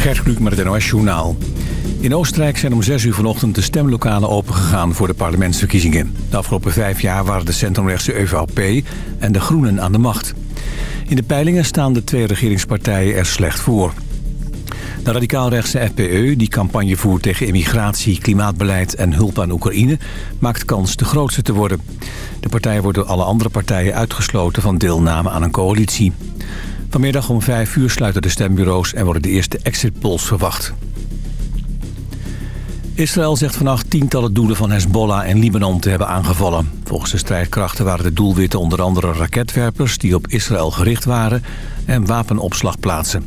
Gert Kluk met het NOS Journaal. In Oostenrijk zijn om 6 uur vanochtend de stemlokalen opengegaan voor de parlementsverkiezingen. De afgelopen vijf jaar waren de centrumrechtse ÖVP en de Groenen aan de macht. In de peilingen staan de twee regeringspartijen er slecht voor. De radicaalrechtse FPE, die campagne voert tegen immigratie, klimaatbeleid en hulp aan Oekraïne, maakt kans de grootste te worden. De partij wordt door alle andere partijen uitgesloten van deelname aan een coalitie. Vanmiddag om 5 uur sluiten de stembureaus en worden de eerste exit polls verwacht. Israël zegt vannacht tientallen doelen van Hezbollah en Libanon te hebben aangevallen. Volgens de strijdkrachten waren de doelwitten onder andere raketwerpers... die op Israël gericht waren en wapenopslagplaatsen.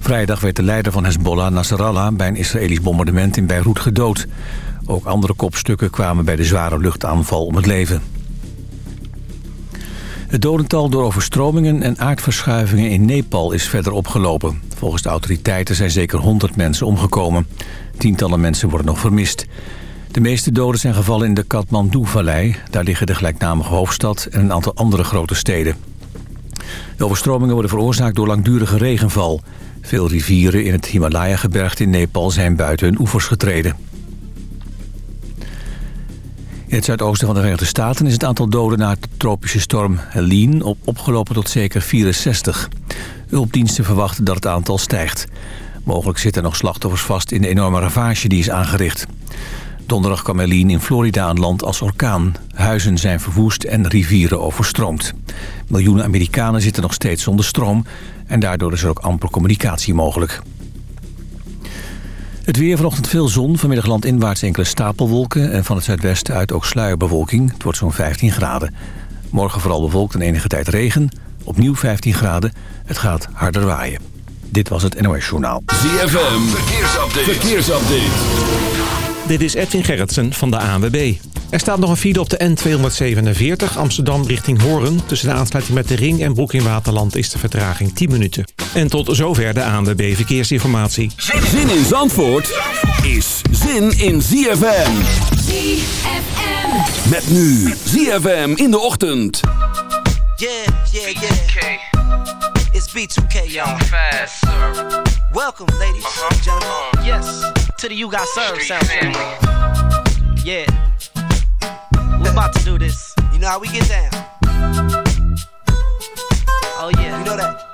Vrijdag werd de leider van Hezbollah, Nasrallah... bij een Israëlisch bombardement in Beirut gedood. Ook andere kopstukken kwamen bij de zware luchtaanval om het leven. Het dodental door overstromingen en aardverschuivingen in Nepal is verder opgelopen. Volgens de autoriteiten zijn zeker 100 mensen omgekomen. Tientallen mensen worden nog vermist. De meeste doden zijn gevallen in de Kathmandu-vallei. Daar liggen de gelijknamige hoofdstad en een aantal andere grote steden. De overstromingen worden veroorzaakt door langdurige regenval. Veel rivieren in het Himalaya-gebergte in Nepal zijn buiten hun oevers getreden. In het zuidoosten van de Verenigde Staten is het aantal doden na de tropische storm Helene op opgelopen tot zeker 64. Hulpdiensten verwachten dat het aantal stijgt. Mogelijk zitten nog slachtoffers vast in de enorme ravage die is aangericht. Donderdag kwam Helene in Florida aan land als orkaan. Huizen zijn verwoest en rivieren overstroomd. Miljoenen Amerikanen zitten nog steeds zonder stroom... en daardoor is er ook amper communicatie mogelijk. Het weer vanochtend veel zon, vanmiddag landinwaarts enkele stapelwolken... en van het zuidwesten uit ook sluierbewolking. Het wordt zo'n 15 graden. Morgen vooral bewolkt en enige tijd regen. Opnieuw 15 graden. Het gaat harder waaien. Dit was het NOS Journaal. ZFM, verkeersupdate. verkeersupdate. Dit is Edwin Gerritsen van de ANWB. Er staat nog een file op de N247 Amsterdam richting Hoorn. Tussen de aansluiting met de Ring en Broek in Waterland is de vertraging 10 minuten. En tot zover de ANWB Verkeersinformatie. Zin in Zandvoort is zin in ZFM. ZFM. Met nu ZFM in de ochtend. Yeah, yeah, yeah. It's B2K, y'all. Welcome, ladies and gentlemen. Yes, to the You Got Served sound family. Yeah. We're about to do this. You know how we get down. Oh, yeah. You know that?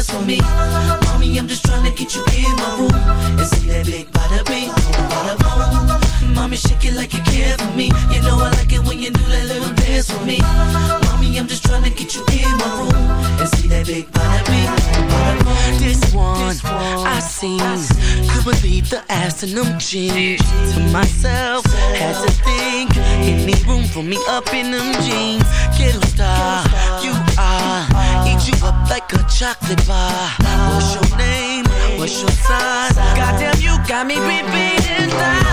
dance for me. Mommy, I'm just trying to get you in my room and see that big bada bing, bada. Mommy, shake it like you care for me. You know I like it when you do that little dance for me. I'm just trying to get you in my room and see that big bing, bada boom. This one I seen, could believe the ass in them jeans. To myself, had to think, any room for me up in them jeans. Ghetto star, ah, you are, eat you up like a chocolate bar. What's your name? What's your size? Goddamn, you got me repeating lines.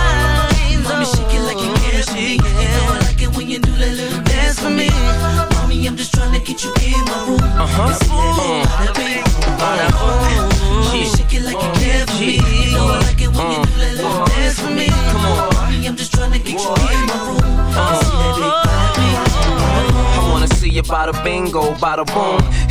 Bada bingo, bada boom.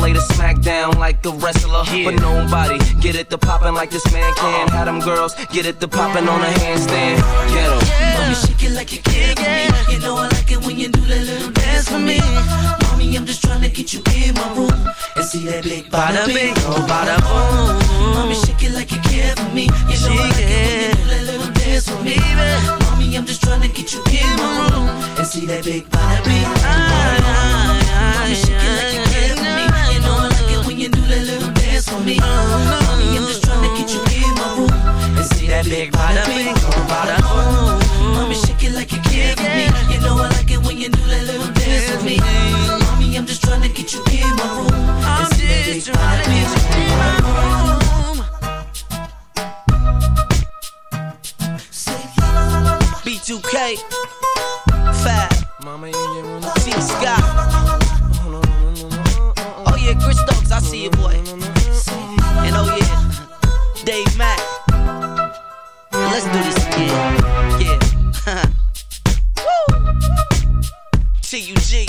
lay the smack down like a wrestler. But nobody get it to poppin' like this man can. Uh-huh. Have them girls get it to poppin' on a handstand. Get 'em. Mommy, shake it like you care for me. You know I like it when you do that little dance for me. Mommy, I'm just trying to get you in my room and see that big bada bing, oh bada uh-huh. boom. Mommy, shake it like you care for me. You know I like it when you do that little dance for me. Mommy, I'm just trying to get you in my room and see that big body, big body. shake it like me. Mommy, I'm just trying to get you in my room and see that big body, big body. Mommy, shake it like you care for me. You know I like it when you do that little dance for me. Mommy, I'm just trying to get you in my room and see that big body, big body. B2K, Fat, T Scott. Oh yeah, Chris Stokes, I see you, boy. And oh yeah, Dave Mack. Let's do this again. Yeah. T-U-G.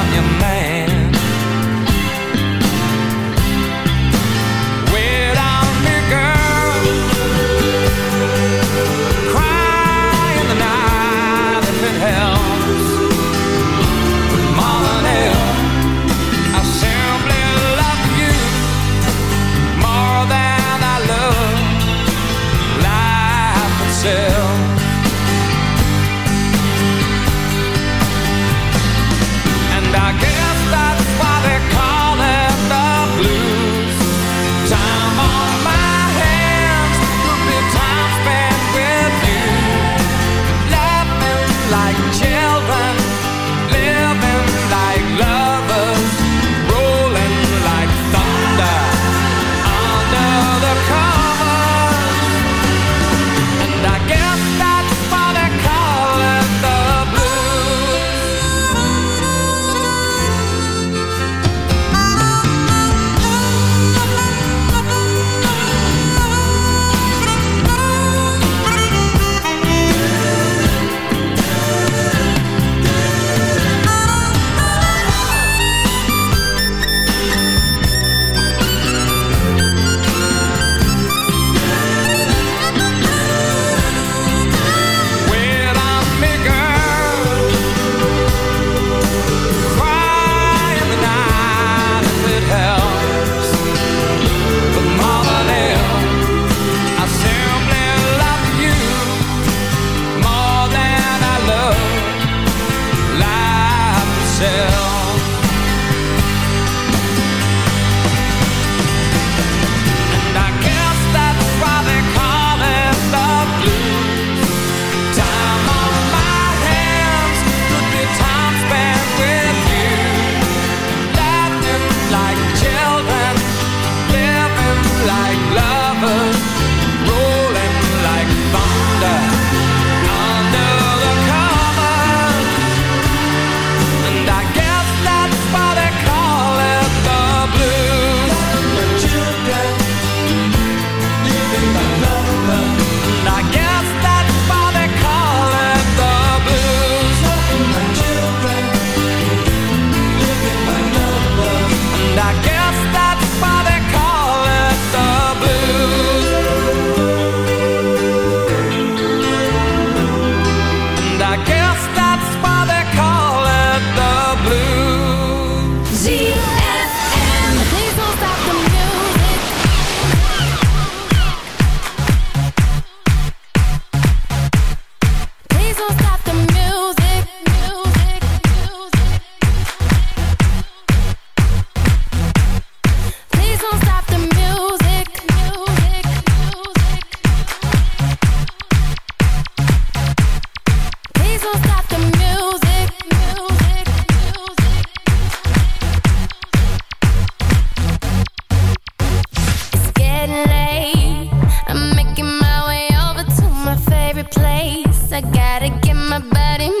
Me, I don't stand a chance.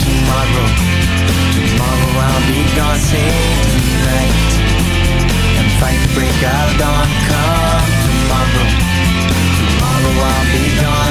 tomorrow, tomorrow I'll be gone. Save tonight and fight break of dawn. Come tomorrow, tomorrow I'll be gone.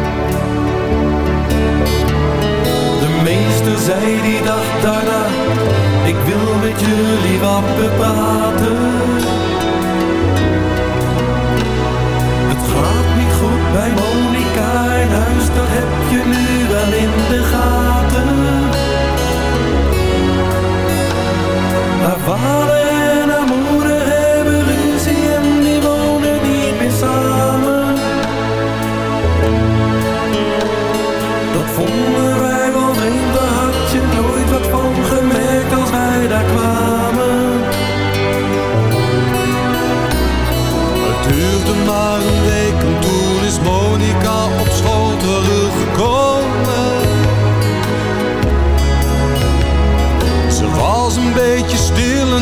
Meester zei die dag daarna, ik wil met jullie wat bepraten. Het gaat niet goed bij Monica in huis, dat heb je nu wel in de gaten. Haar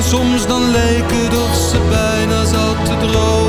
soms dan leek het of ze bijna zat te dromen.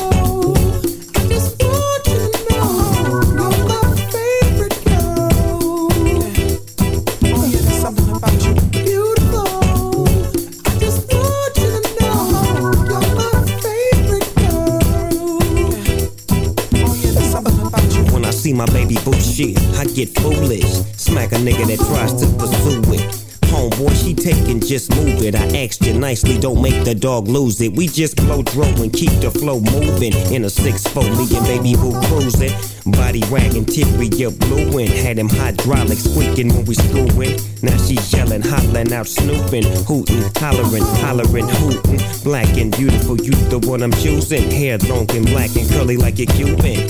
Shit, I get foolish. Smack a nigga that tries to pursue it. Homeboy, she taking, just move it. I asked you nicely, don't make the dog lose it. We just blow dro and keep the flow moving. In a 6-4, me and baby boo cruising. Body wagging, teary, you blueing. Had him hydraulics squeaking when we screwing. Now she yelling, hollering out, snooping, hooting, hollering, hollering, hooting. Black and beautiful, you the one I'm choosing. Hair long and black and curly like a Cuban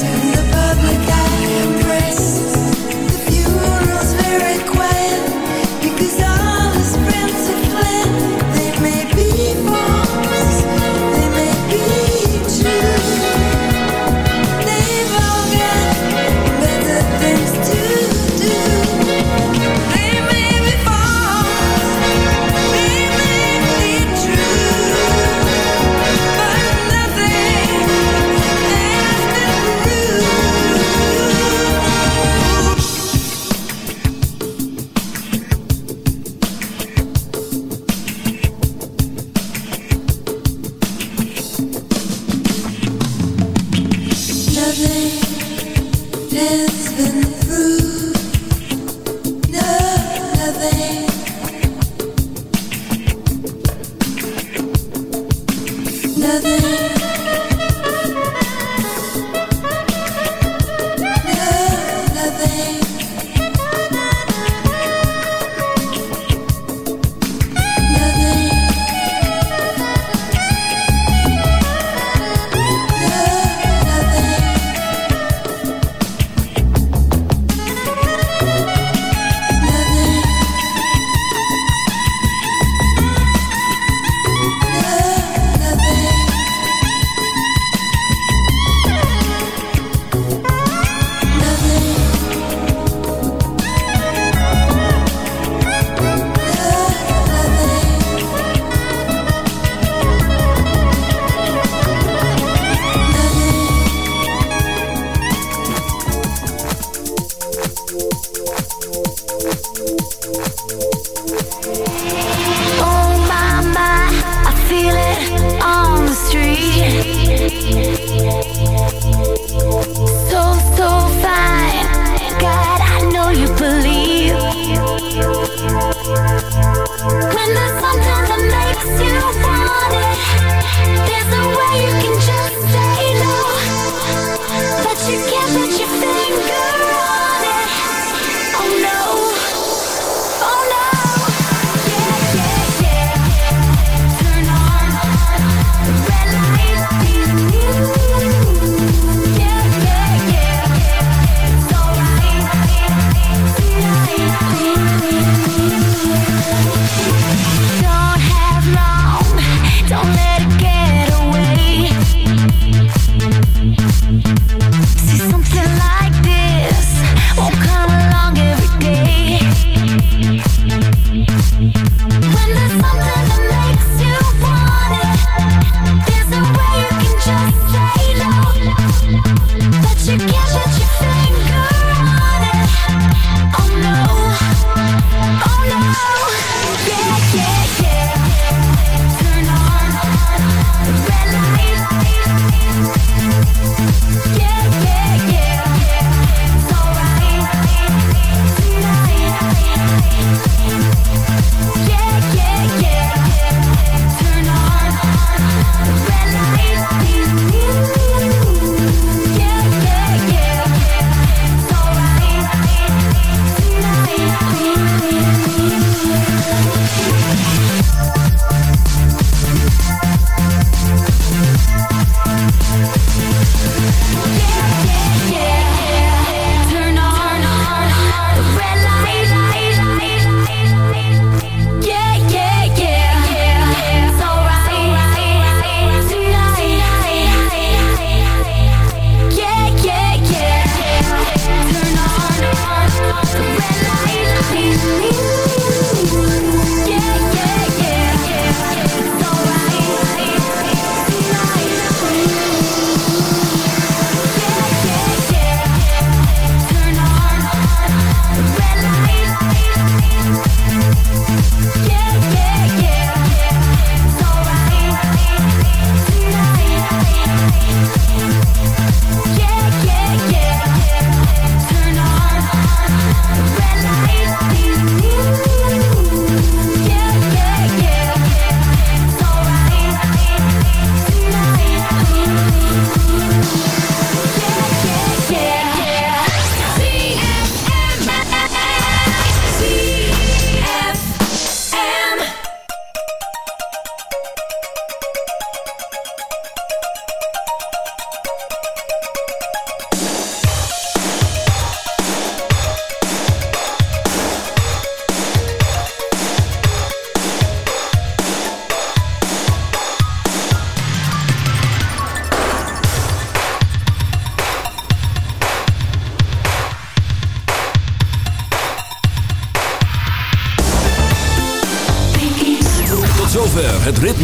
in the public eye.